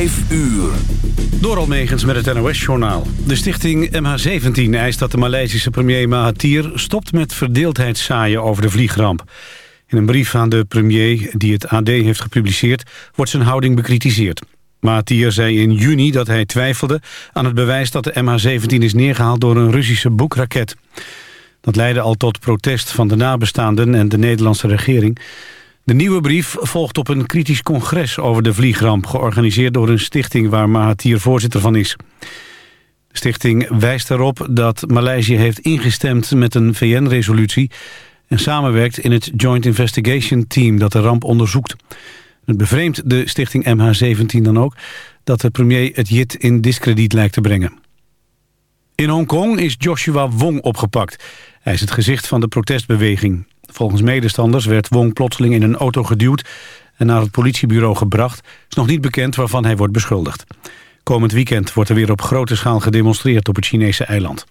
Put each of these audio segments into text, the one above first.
5 uur. Door Almegens met het NOS-journaal. De stichting MH17 eist dat de Maleisische premier Mahathir... stopt met verdeeldheidszaaien over de vliegramp. In een brief aan de premier die het AD heeft gepubliceerd... wordt zijn houding bekritiseerd. Mahathir zei in juni dat hij twijfelde aan het bewijs... dat de MH17 is neergehaald door een Russische boekraket. Dat leidde al tot protest van de nabestaanden en de Nederlandse regering... De nieuwe brief volgt op een kritisch congres over de vliegramp... georganiseerd door een stichting waar Mahathir voorzitter van is. De stichting wijst erop dat Maleisië heeft ingestemd met een VN-resolutie... en samenwerkt in het Joint Investigation Team dat de ramp onderzoekt. Het bevreemdt de stichting MH17 dan ook... dat de premier het JIT in discrediet lijkt te brengen. In Hongkong is Joshua Wong opgepakt. Hij is het gezicht van de protestbeweging. Volgens medestanders werd Wong plotseling in een auto geduwd... en naar het politiebureau gebracht. is nog niet bekend waarvan hij wordt beschuldigd. Komend weekend wordt er weer op grote schaal gedemonstreerd op het Chinese eiland.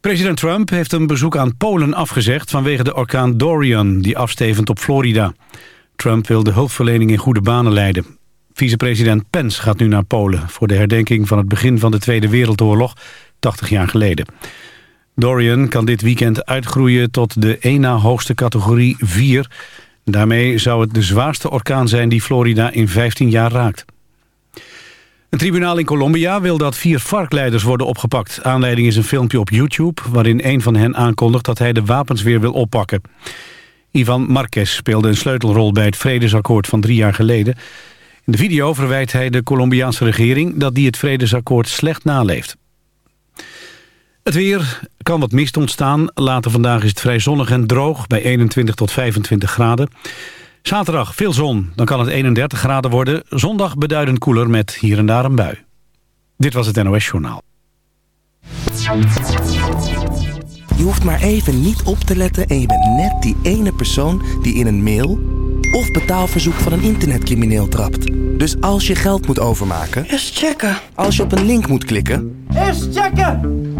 President Trump heeft een bezoek aan Polen afgezegd... vanwege de orkaan Dorian, die afstevend op Florida. Trump wil de hulpverlening in goede banen leiden. Vicepresident Pence gaat nu naar Polen... voor de herdenking van het begin van de Tweede Wereldoorlog, 80 jaar geleden. Dorian kan dit weekend uitgroeien tot de één na hoogste categorie 4. Daarmee zou het de zwaarste orkaan zijn die Florida in 15 jaar raakt. Een tribunaal in Colombia wil dat vier varkleiders worden opgepakt. Aanleiding is een filmpje op YouTube waarin een van hen aankondigt dat hij de wapens weer wil oppakken. Ivan Marquez speelde een sleutelrol bij het vredesakkoord van drie jaar geleden. In de video verwijt hij de Colombiaanse regering dat die het vredesakkoord slecht naleeft. Het weer kan wat mist ontstaan. Later vandaag is het vrij zonnig en droog bij 21 tot 25 graden. Zaterdag veel zon, dan kan het 31 graden worden. Zondag beduidend koeler met hier en daar een bui. Dit was het NOS Journaal. Je hoeft maar even niet op te letten en je bent net die ene persoon die in een mail of betaalverzoek van een internetcrimineel trapt. Dus als je geld moet overmaken... Eerst checken. Als je op een link moet klikken... Eerst checken!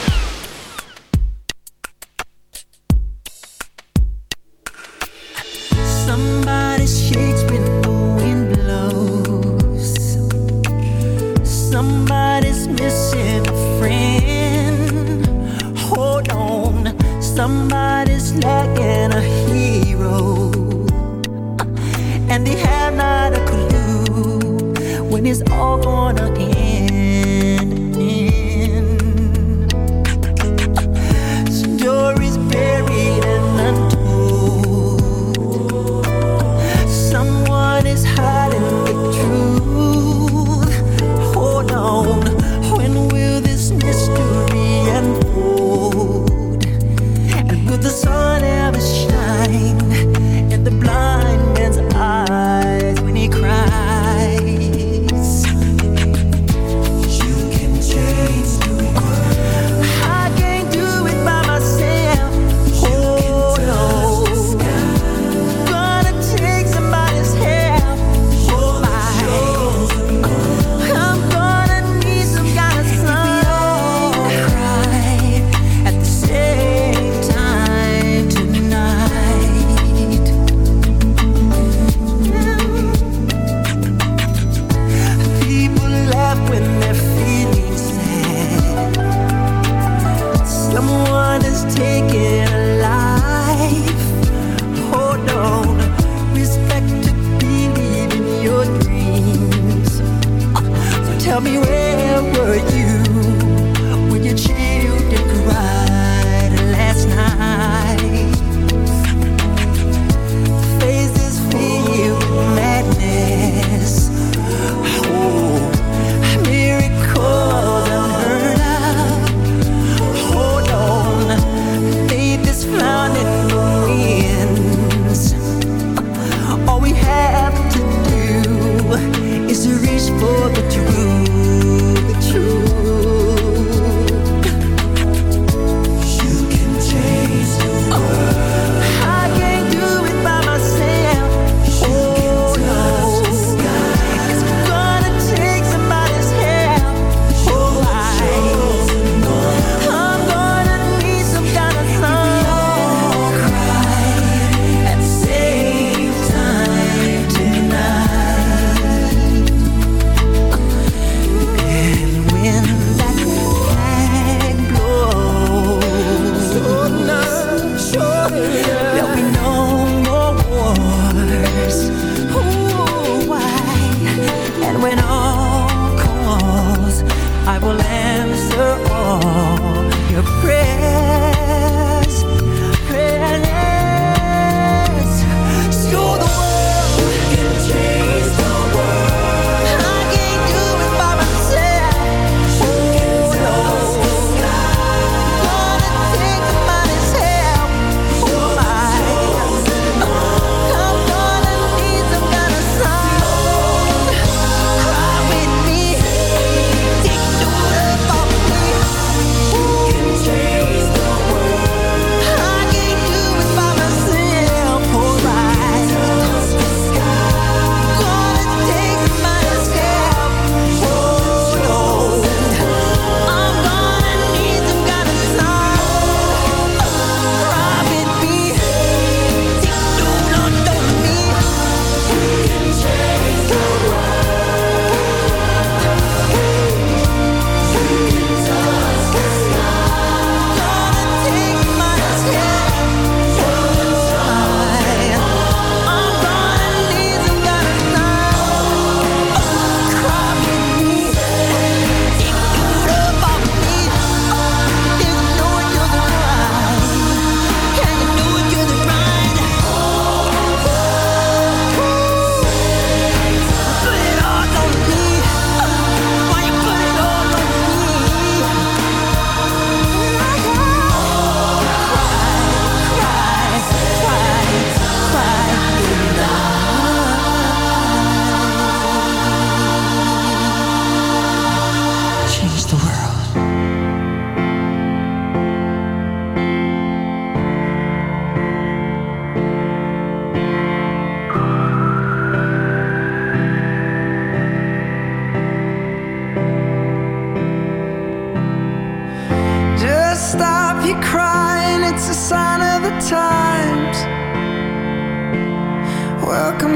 will answer all.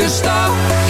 moet zet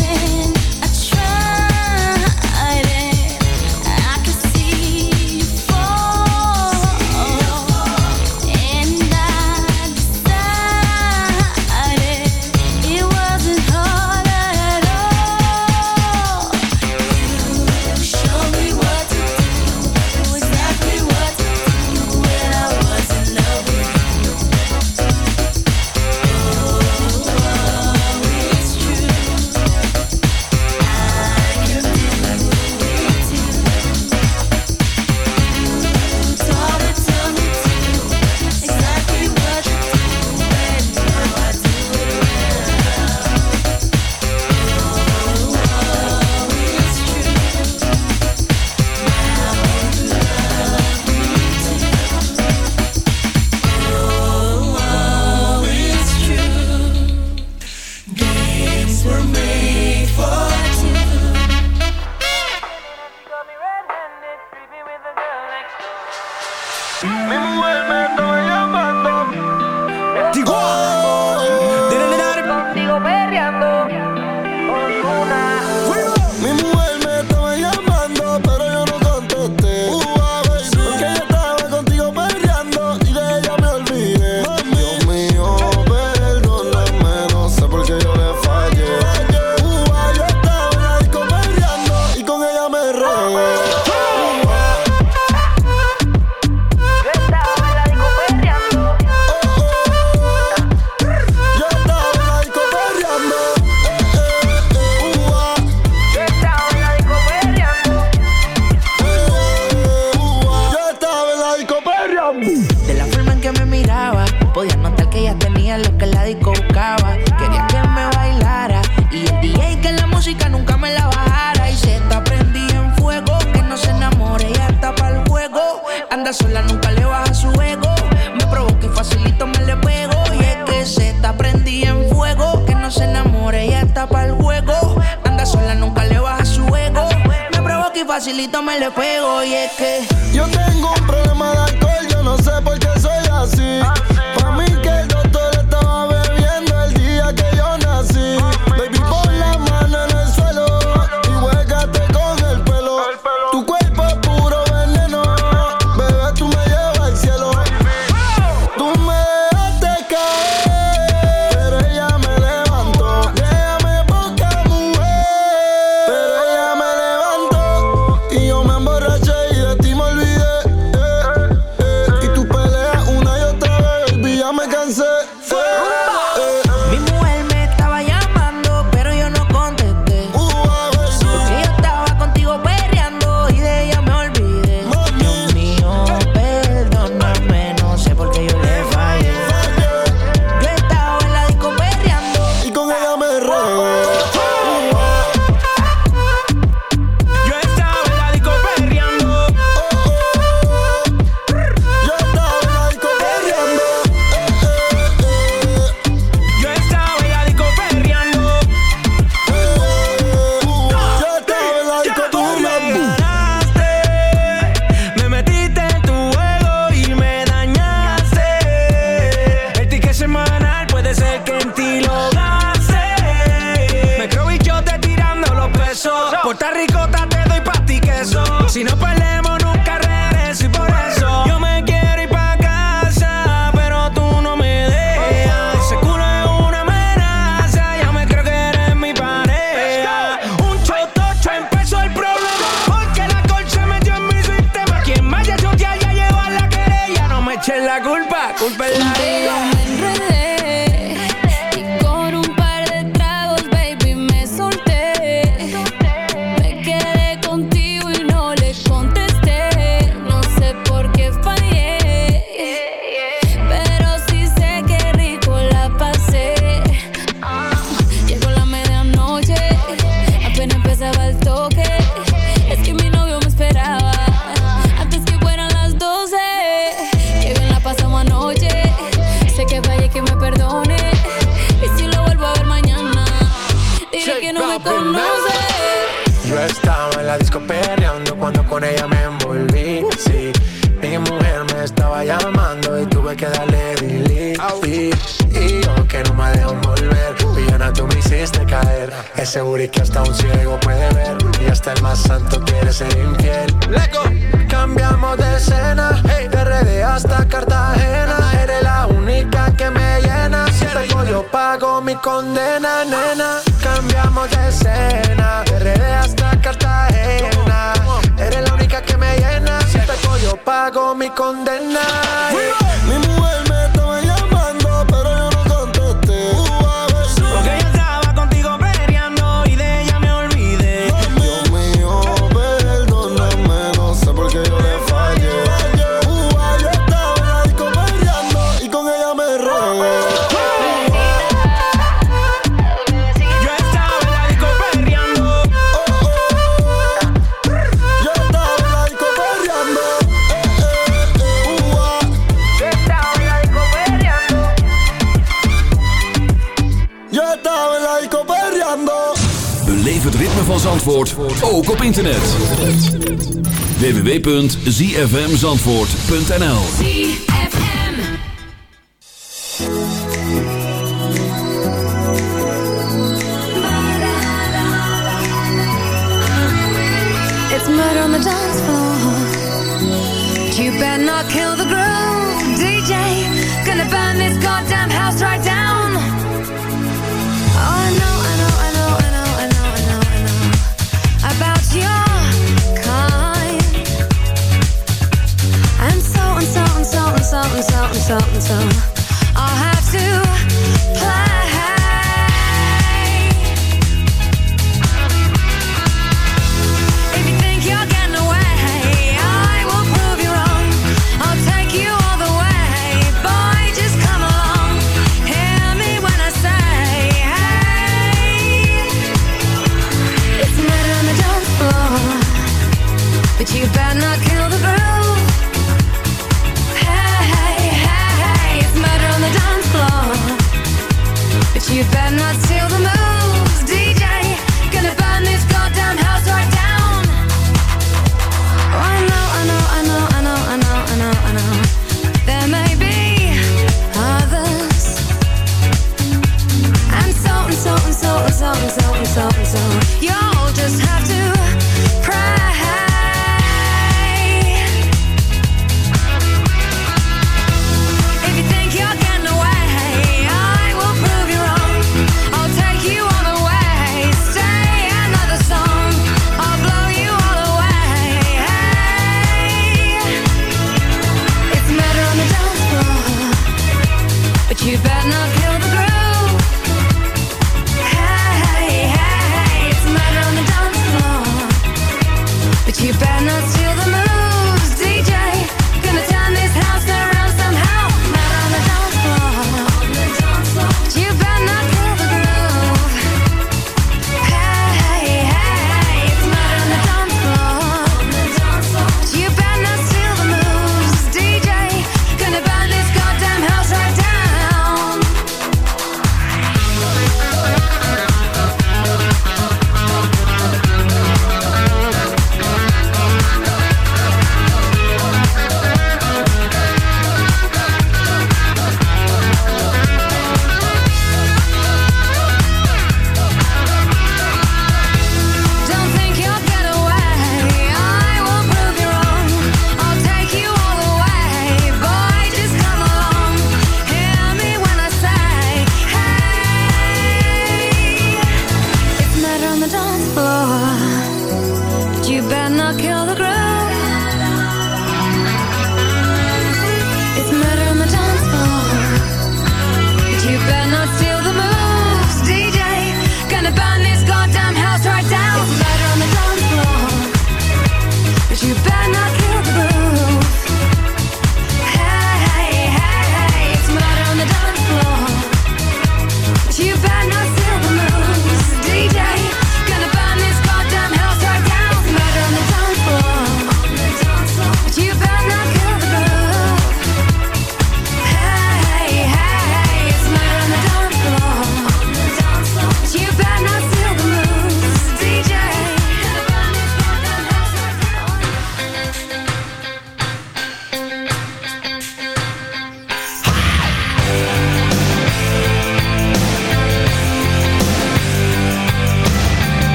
pago www.zfmzandvoort.nl kill the ground.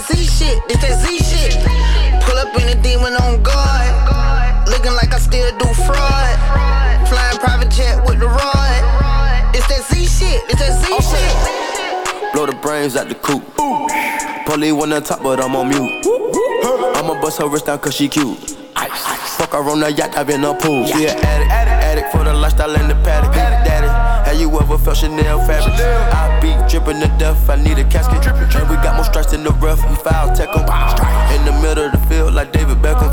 Z shit, it's that Z shit. Pull up in a demon on guard. Looking like I still do fraud. Flying private jet with the rod. It's that Z shit, it's that Z okay. shit. Blow the brains out the coop. Polly on the top, but I'm on mute. I'ma bust her wrist down cause she cute. Fuck her on the yacht, I've been a pool. Yeah, addict, addict, addict for the lifestyle in the paddock you ever felt Chanel fabric. I be dripping to death, I need a casket. And we got more strikes in the rough, we foul tech em. In the middle of the field, like David Beckham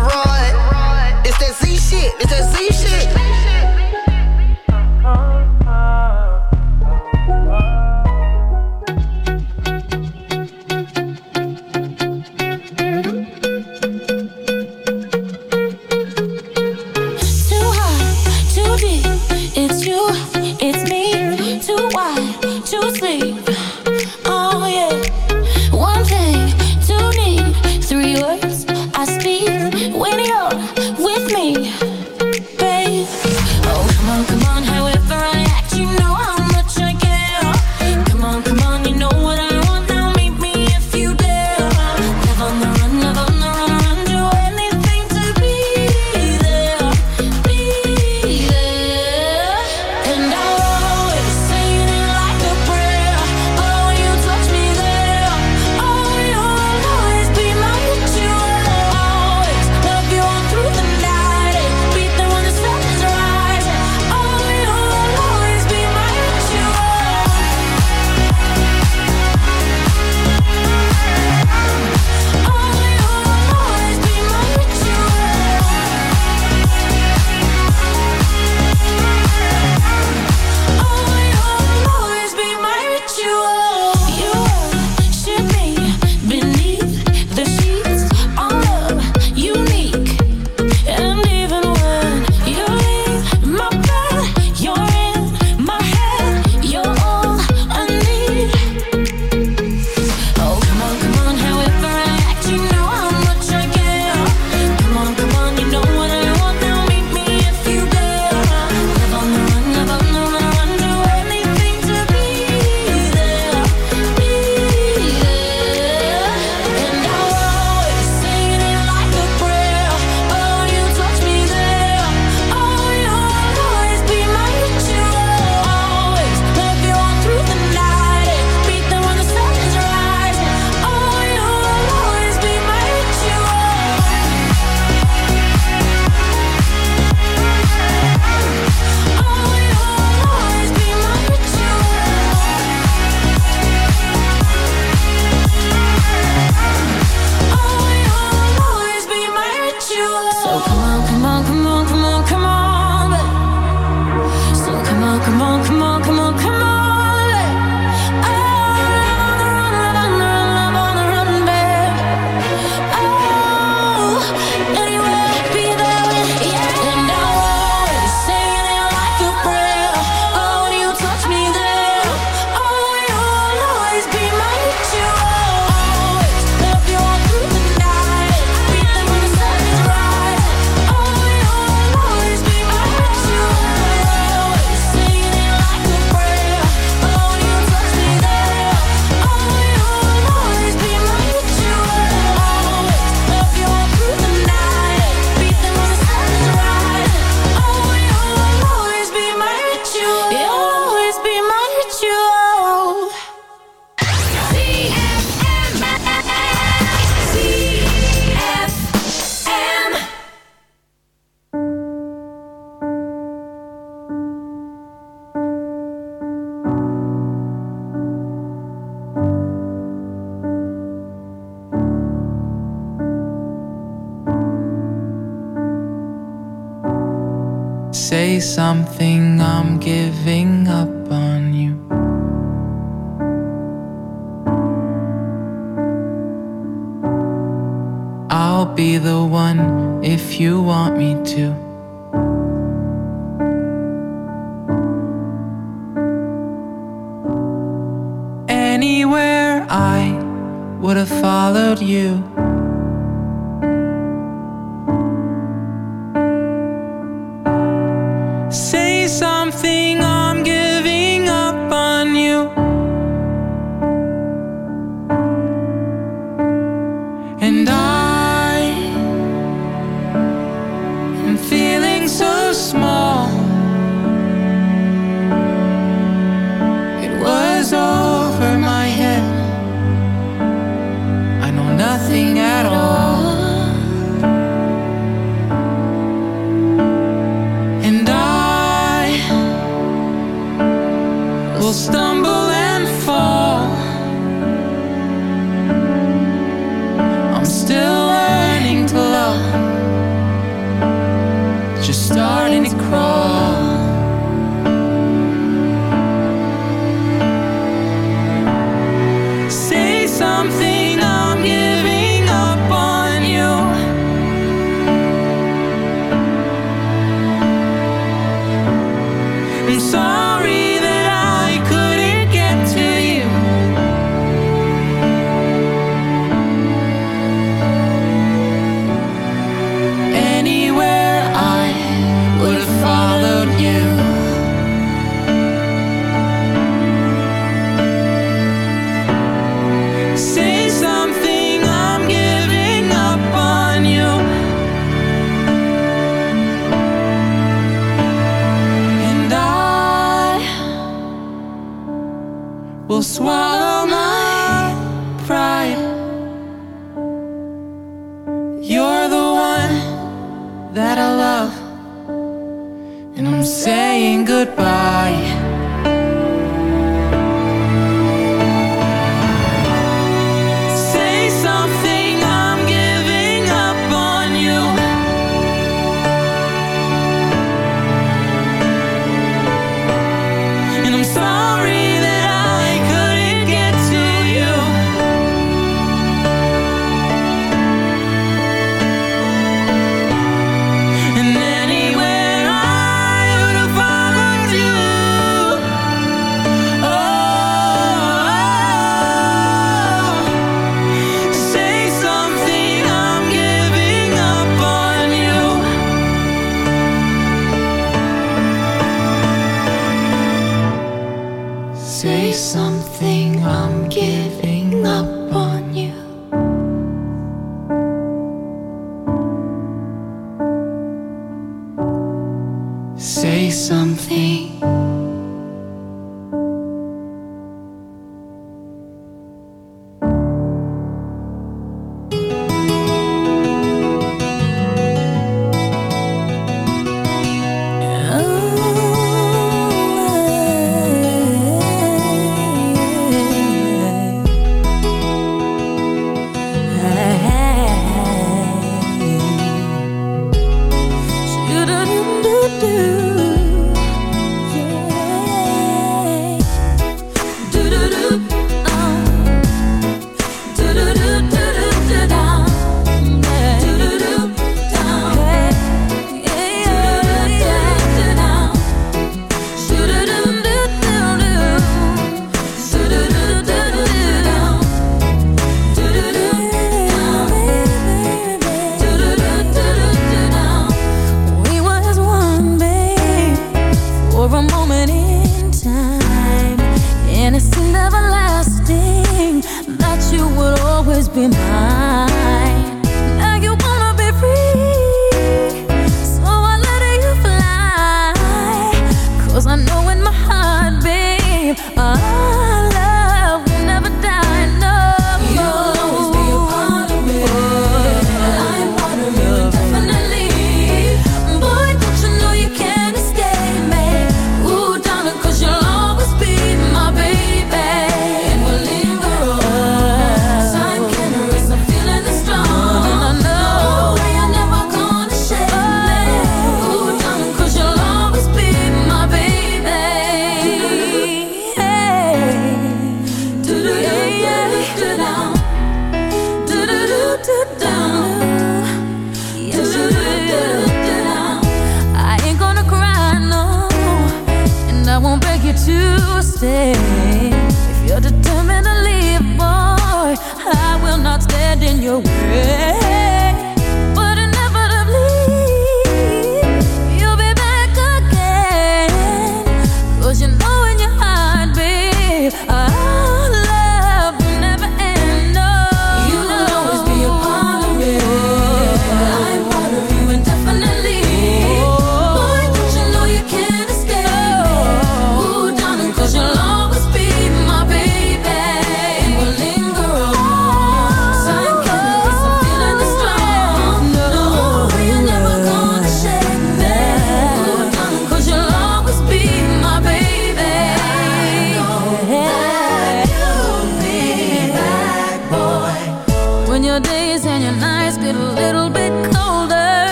And I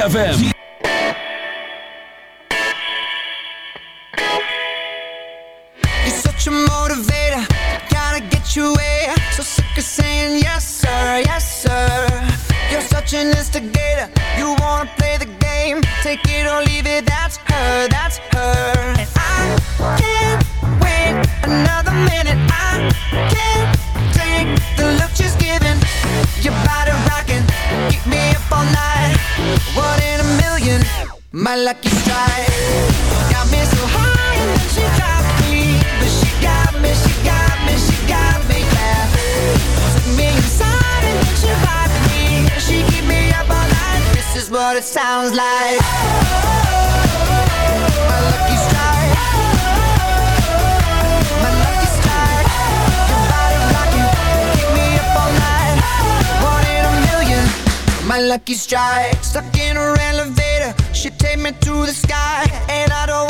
ZFM. sounds like. My lucky My lucky Your body rocking Keep me up all night One in a million My lucky strike. Stuck in her elevator. She take me to the sky. And I don't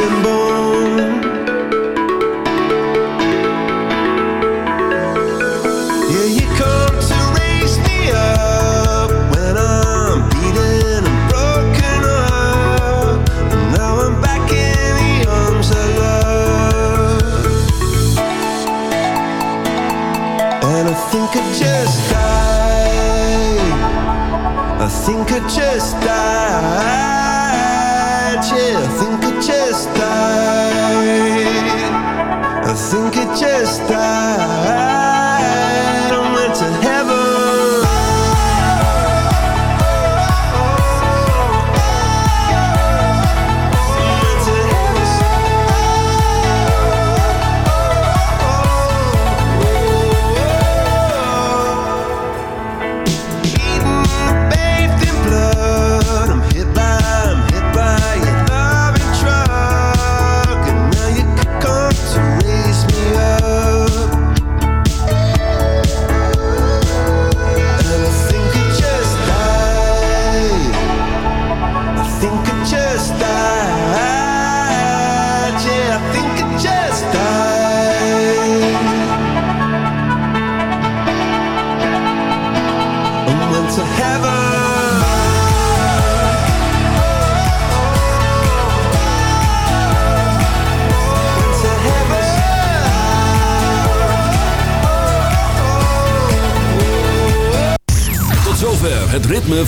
been born